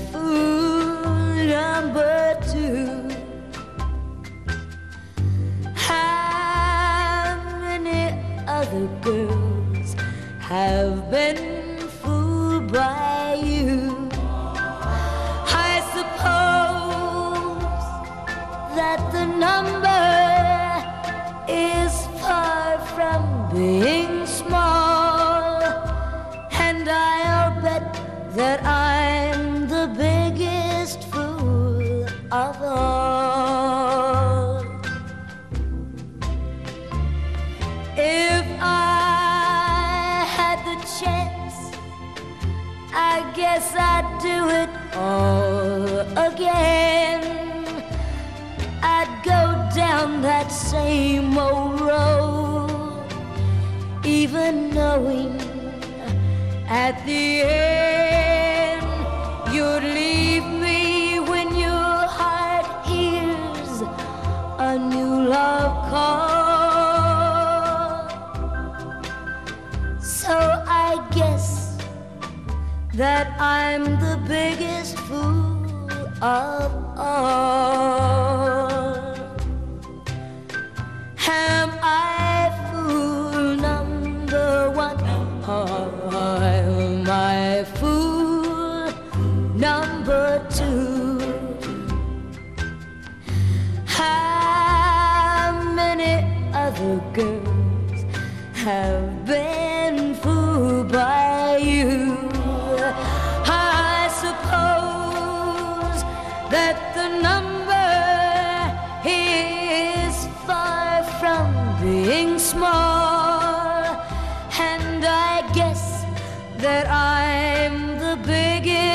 I fool number two? How many other girls have been fooled by you? I suppose that the number is far from being small, and I'll bet that I'm of all. If I had the chance, I guess I'd do it all again. I'd go down that same old road, even knowing at the end that I'm the biggest fool of all. Am I fool number one? Am I fool number two? How many other girls have been fooled by you? that I'm the biggest.